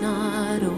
not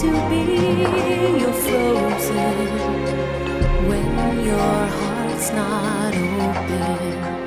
to be? You're frozen when your heart's not open.